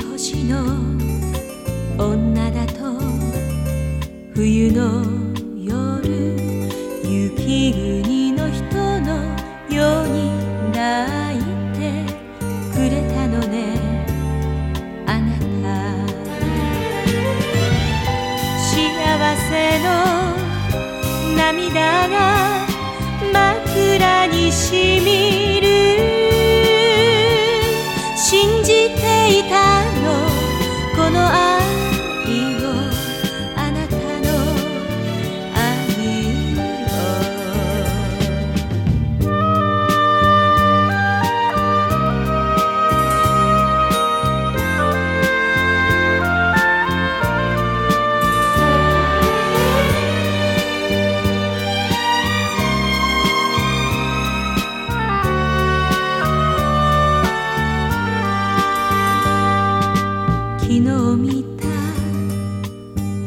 星の女だと冬の夜雪国の人のように泣いてくれたのねあなた。幸せの涙が枕にしみ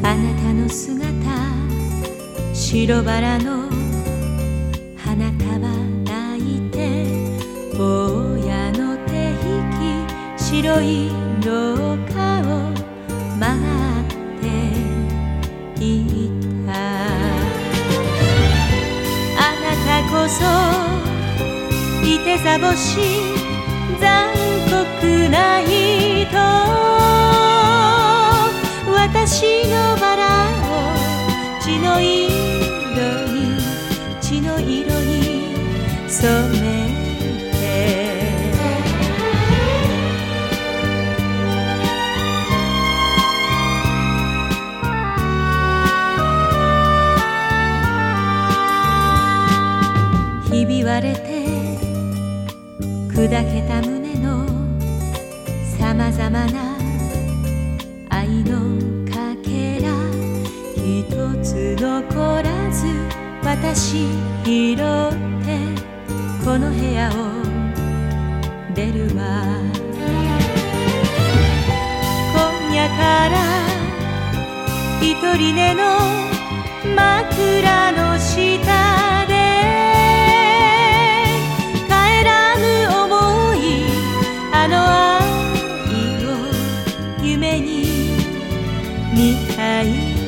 あなたの姿白バラの花束抱いて親の手引き白い廊下を待っていた。あなたこそいて座星残酷な人。の色に血の色に染めてひび割れて砕けた胸のさまざまな残らず私拾ってこの部屋を出るわ。今夜から一人寝の枕の下で帰らぬ思いあの愛を夢に見たい。